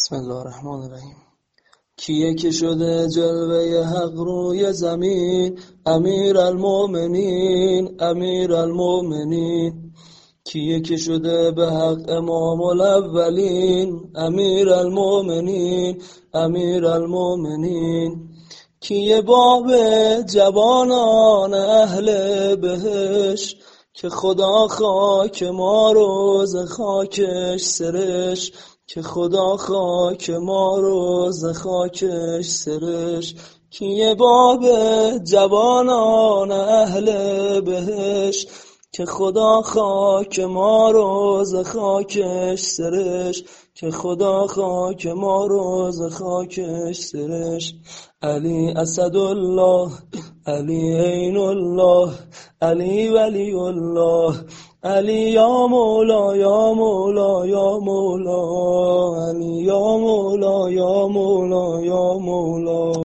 بسم الله الرحمن الرحیم. کیه که شده جلوه حق روی زمین؟ امیر المومنین امیر المومنین کیه که شده به حق امام الاولین؟ امیر المومنین امیر المومنین کیه باب جوانان اهل بهش که خدا خاک ما روز خاکش سرش که خدا خاک ما رو ز خاکش سرش. کیه باب جوانان اهل بهش؟ که خدا خاک ما رو ز خاکش سرش که خدا خاک ما رو ز خاکش سرش. علی الله علی عین الله علی ولی الله علی یا مولا یا مولا یا مولا علی یا مولا یا مولا یا مولا